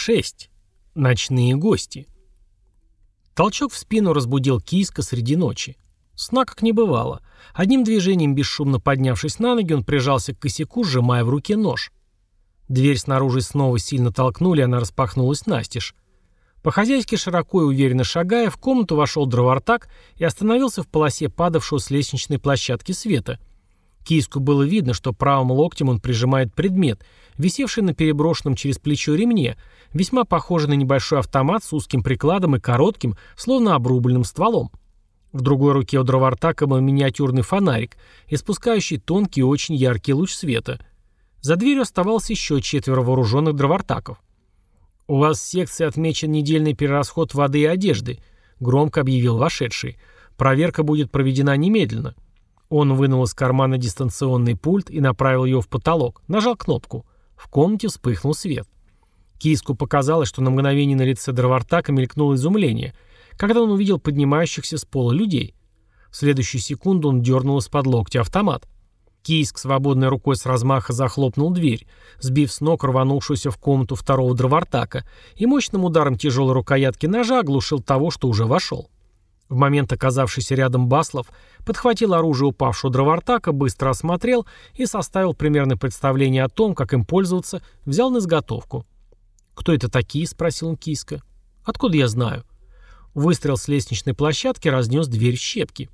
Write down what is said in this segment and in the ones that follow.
6. Ночные гости. Толчок в спину разбудил Кийска среди ночи. Сна как не бывало. Одним движением, бесшумно поднявшись на ноги, он прижался к косяку, сжимая в руке нож. Дверь снаружи снова сильно толкнули, она распахнулась настежь. По-хозяйски широко и уверенно шагая, в комнату вошел дровартак и остановился в полосе падавшего с лестничной площадки света. Киску было видно, что правым локтем он прижимает предмет, висевший на переброшенном через плечо ремне, весьма похожий на небольшой автомат с узким прикладом и коротким, словно обрубленным стволом. В другой руке у дровартака был миниатюрный фонарик, испускающий тонкий и очень яркий луч света. За дверью оставалось еще четверо вооруженных дровартаков. «У вас в секции отмечен недельный перерасход воды и одежды», — громко объявил вошедший. «Проверка будет проведена немедленно». Он вынул из кармана дистанционный пульт и направил его в потолок, нажал кнопку. В комнате вспыхнул свет. Киску показалось, что на мгновение на лице Дровартака мелькнуло изумление, когда он увидел поднимающихся с пола людей. В следующую секунду он дернул из-под локтя автомат. Кийск свободной рукой с размаха захлопнул дверь, сбив с ног рванувшуюся в комнату второго дровартака, и мощным ударом тяжелой рукоятки ножа оглушил того, что уже вошел. В момент оказавшийся рядом Баслов подхватил оружие упавшего дровартака, быстро осмотрел и составил примерное представление о том, как им пользоваться, взял на изготовку. «Кто это такие?» — спросил он Киска. «Откуда я знаю?» Выстрел с лестничной площадки разнес дверь щепки.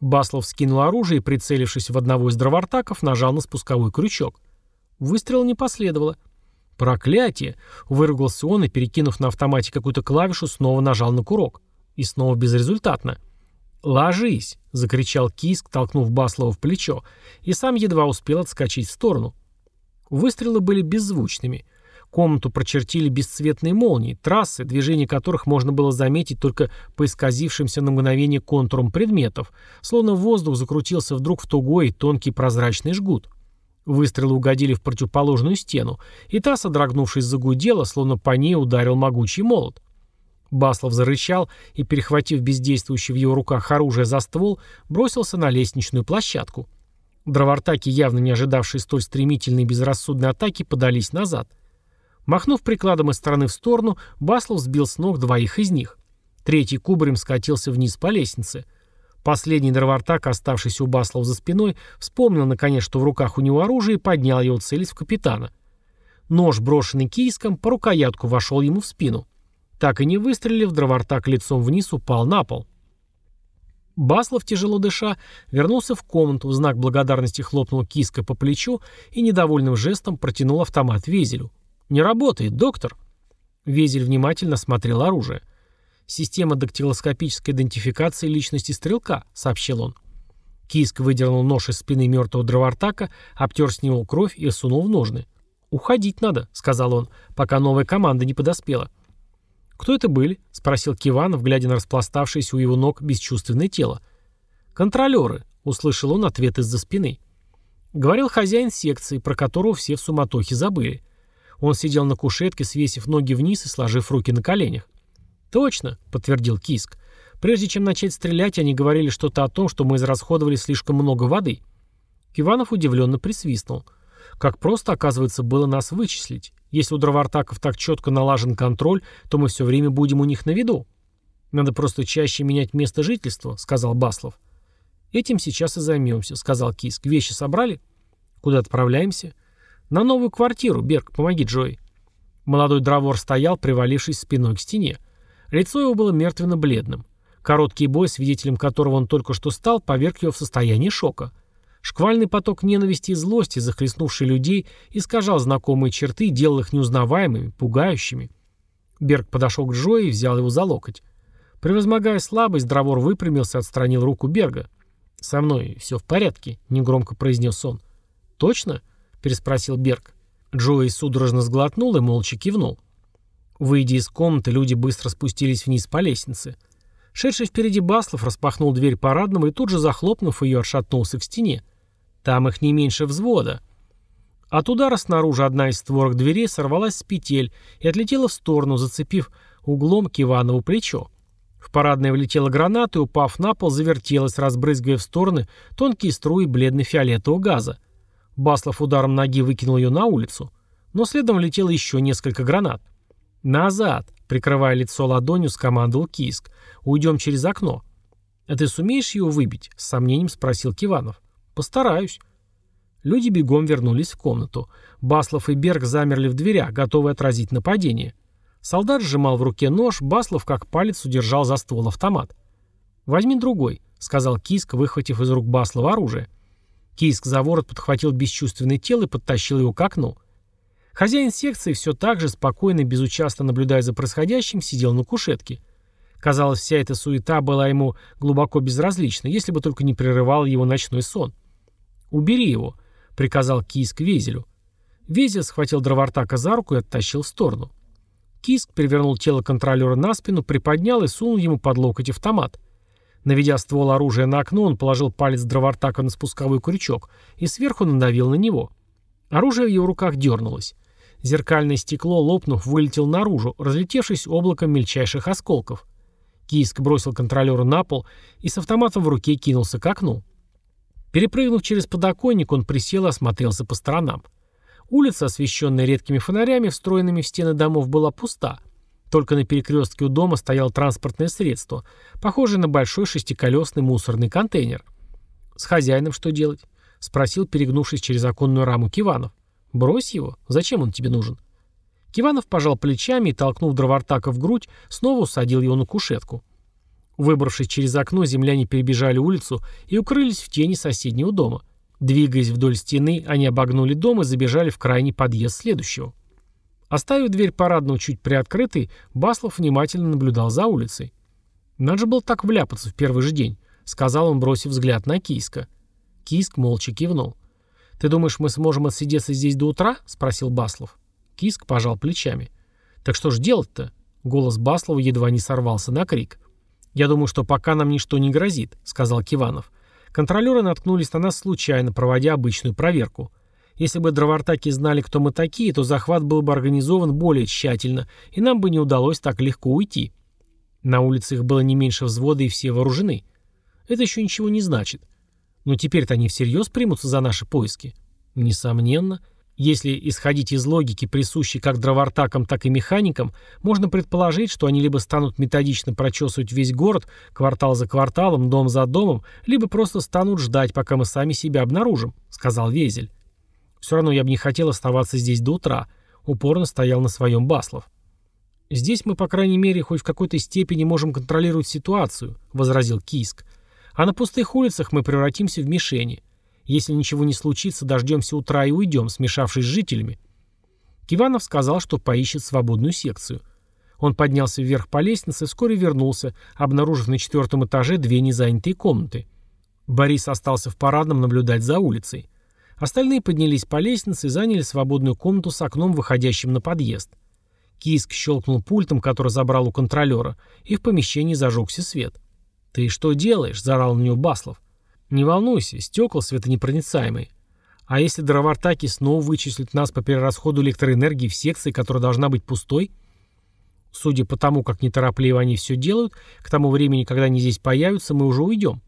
Баслов скинул оружие и, прицелившись в одного из дровартаков, нажал на спусковой крючок. Выстрела не последовало. «Проклятие!» — выругался он и, перекинув на автомате какую-то клавишу, снова нажал на курок. И снова безрезультатно. «Ложись!» — закричал Киск, толкнув Баслова в плечо, и сам едва успел отскочить в сторону. Выстрелы были беззвучными. Комнату прочертили бесцветные молнии, трассы, движение которых можно было заметить только по исказившимся на мгновение контурам предметов, словно воздух закрутился вдруг в тугой и тонкий прозрачный жгут. Выстрелы угодили в противоположную стену, и та, содрогнувшись, загудела, словно по ней ударил могучий молот. Баслов зарычал и, перехватив бездействующий в его руках оружие за ствол, бросился на лестничную площадку. Дровартаки, явно не ожидавшие столь стремительной и безрассудной атаки, подались назад — Махнув прикладом из стороны в сторону, Баслов сбил с ног двоих из них. Третий кубарем скатился вниз по лестнице. Последний дровартак, оставшийся у Баслова за спиной, вспомнил наконец, что в руках у него оружие и поднял его, целясь в капитана. Нож, брошенный кийском, по рукоятку вошел ему в спину. Так и не выстрелив, дровартак лицом вниз упал на пол. Баслов, тяжело дыша, вернулся в комнату, в знак благодарности хлопнул киска по плечу и недовольным жестом протянул автомат Везелю. «Не работает, доктор!» Везель внимательно смотрел оружие. «Система дактилоскопической идентификации личности стрелка», — сообщил он. Киск выдернул нож из спины мертвого дровартака, обтер с него кровь и сунул в ножны. «Уходить надо», — сказал он, пока новая команда не подоспела. «Кто это были?» — спросил Киванов, глядя на распластавшееся у его ног бесчувственное тело. «Контролеры», — услышал он ответ из-за спины. Говорил хозяин секции, про которого все в суматохе забыли. Он сидел на кушетке, свесив ноги вниз и сложив руки на коленях. «Точно», — подтвердил Киск. «Прежде чем начать стрелять, они говорили что-то о том, что мы израсходовали слишком много воды». Киванов удивленно присвистнул. «Как просто, оказывается, было нас вычислить. Если у дровартаков так четко налажен контроль, то мы все время будем у них на виду». «Надо просто чаще менять место жительства», — сказал Баслов. «Этим сейчас и займемся», — сказал Киск. «Вещи собрали?» «Куда отправляемся?» «На новую квартиру, Берг, помоги Джой». Молодой дровор стоял, привалившись спиной к стене. Лицо его было мертвенно-бледным. Короткий бой, свидетелем которого он только что стал, поверг его в состояние шока. Шквальный поток ненависти и злости, захлестнувший людей, искажал знакомые черты, делал их неузнаваемыми, пугающими. Берг подошел к Джои и взял его за локоть. Превозмогая слабость, Дровор выпрямился и отстранил руку Берга. «Со мной все в порядке», — негромко произнес он. «Точно?» переспросил Берг. Джои судорожно сглотнул и молча кивнул. Выйдя из комнаты, люди быстро спустились вниз по лестнице. Шедший впереди Баслов распахнул дверь парадного и тут же, захлопнув ее, отшатнулся к стене. Там их не меньше взвода. От удара снаружи одна из створок дверей сорвалась с петель и отлетела в сторону, зацепив углом к Иванову плечо. В парадное влетела граната и, упав на пол, завертелась, разбрызгивая в стороны тонкие струи бледно-фиолетового газа. Баслов ударом ноги выкинул ее на улицу, но следом влетело еще несколько гранат. «Назад!» — прикрывая лицо ладонью, скомандовал Киск. «Уйдем через окно». «А ты сумеешь его выбить?» — с сомнением спросил Киванов. «Постараюсь». Люди бегом вернулись в комнату. Баслов и Берг замерли в дверях, готовые отразить нападение. Солдат сжимал в руке нож, Баслов как палец удержал за ствол автомат. «Возьми другой», — сказал Киск, выхватив из рук Баслова оружие. Киск за ворот подхватил бесчувственное тело и подтащил его к окну. Хозяин секции, все так же спокойно и безучастно наблюдая за происходящим, сидел на кушетке. Казалось, вся эта суета была ему глубоко безразлична, если бы только не прерывал его ночной сон. «Убери его», — приказал Киск Везелю. Везель схватил дровартака за руку и оттащил в сторону. Киск перевернул тело контролера на спину, приподнял и сунул ему под локоть автомат. Наведя ствол оружия на окно, он положил палец дровартака на спусковой крючок и сверху надавил на него. Оружие в его руках дернулось. Зеркальное стекло, лопнув, вылетело наружу, разлетевшись облаком мельчайших осколков. Киск бросил контролера на пол и с автоматом в руке кинулся к окну. Перепрыгнув через подоконник, он присел и осмотрелся по сторонам. Улица, освещенная редкими фонарями, встроенными в стены домов, была пуста. Только на перекрестке у дома стояло транспортное средство, похожее на большой шестиколесный мусорный контейнер. «С хозяином что делать?» — спросил, перегнувшись через оконную раму Киванов. «Брось его. Зачем он тебе нужен?» Киванов пожал плечами и, толкнув дровартака в грудь, снова усадил его на кушетку. Выбравшись через окно, земляне перебежали улицу и укрылись в тени соседнего дома. Двигаясь вдоль стены, они обогнули дом и забежали в крайний подъезд следующего. Оставив дверь парадного чуть приоткрытой, Баслов внимательно наблюдал за улицей. «Надо же было так вляпаться в первый же день», — сказал он, бросив взгляд на Кийска. Кийск молча кивнул. «Ты думаешь, мы сможем отсидеться здесь до утра?» — спросил Баслов. Киск пожал плечами. «Так что ж делать-то?» Голос Баслова едва не сорвался на крик. «Я думаю, что пока нам ничто не грозит», — сказал Киванов. «Контролеры наткнулись на нас случайно, проводя обычную проверку. Если бы дровартаки знали, кто мы такие, то захват был бы организован более тщательно, и нам бы не удалось так легко уйти. На улице их было не меньше взвода, и все вооружены. Это еще ничего не значит. Но теперь-то они всерьез примутся за наши поиски?» «Несомненно». Если исходить из логики, присущей как дровартакам, так и механикам, можно предположить, что они либо станут методично прочесывать весь город, квартал за кварталом, дом за домом, либо просто станут ждать, пока мы сами себя обнаружим», — сказал Везель. «Все равно я бы не хотел оставаться здесь до утра», — упорно стоял на своем Баслов. «Здесь мы, по крайней мере, хоть в какой-то степени можем контролировать ситуацию», — возразил Киск. «А на пустых улицах мы превратимся в мишени». Если ничего не случится, дождемся утра и уйдем, смешавшись с жителями. Киванов сказал, что поищет свободную секцию. Он поднялся вверх по лестнице и вскоре вернулся, обнаружив на четвертом этаже две незанятые комнаты. Борис остался в парадном наблюдать за улицей. Остальные поднялись по лестнице и заняли свободную комнату с окном, выходящим на подъезд. Киск щелкнул пультом, который забрал у контролера, и в помещении зажегся свет. «Ты что делаешь?» – заорал на него Баслов. Не волнуйся, стекла светонепроницаемые. А если дровартаки снова вычислят нас по перерасходу электроэнергии в секции, которая должна быть пустой? Судя по тому, как неторопливо они все делают, к тому времени, когда они здесь появятся, мы уже уйдем.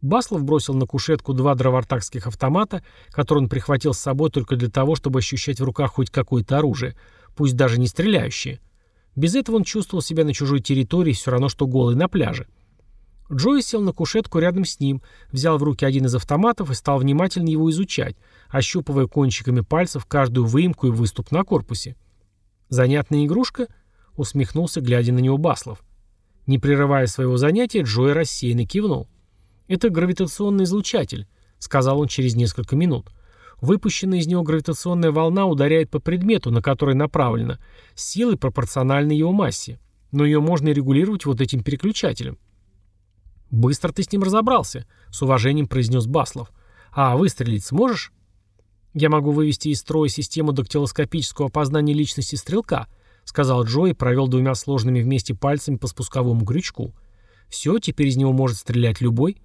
Баслов бросил на кушетку два дровартакских автомата, которые он прихватил с собой только для того, чтобы ощущать в руках хоть какое-то оружие, пусть даже не стреляющее. Без этого он чувствовал себя на чужой территории все равно, что голый на пляже. Джой сел на кушетку рядом с ним, взял в руки один из автоматов и стал внимательно его изучать, ощупывая кончиками пальцев каждую выемку и выступ на корпусе. «Занятная игрушка?» — усмехнулся, глядя на него Баслов. Не прерывая своего занятия, Джой рассеянно кивнул. «Это гравитационный излучатель», — сказал он через несколько минут. Выпущенная из него гравитационная волна ударяет по предмету, на который направлена, силой пропорциональной его массе. Но ее можно регулировать вот этим переключателем. «Быстро ты с ним разобрался», — с уважением произнес Баслов. «А выстрелить сможешь?» «Я могу вывести из строя систему дактилоскопического опознания личности стрелка», — сказал Джо и провел двумя сложными вместе пальцами по спусковому крючку. «Все, теперь из него может стрелять любой».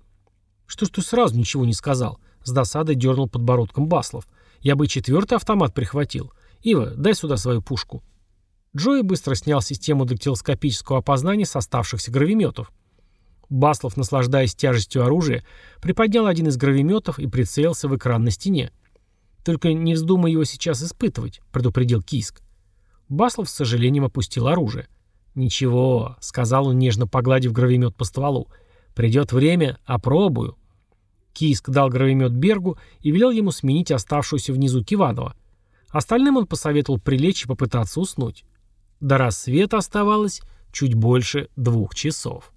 «Что ж ты сразу ничего не сказал?» — с досадой дернул подбородком Баслов. «Я бы четвертый автомат прихватил. Ива, дай сюда свою пушку». Джои быстро снял систему дактилоскопического опознания с оставшихся гравиметов. Баслов, наслаждаясь тяжестью оружия, приподнял один из гравиметов и прицелился в экран на стене. «Только не вздумай его сейчас испытывать», — предупредил Киск. Баслов с сожалением опустил оружие. «Ничего», — сказал он, нежно погладив гравимет по стволу. «Придет время, опробую». Кийск дал гравимет Бергу и велел ему сменить оставшуюся внизу Киванова. Остальным он посоветовал прилечь и попытаться уснуть. До рассвета оставалось чуть больше двух часов.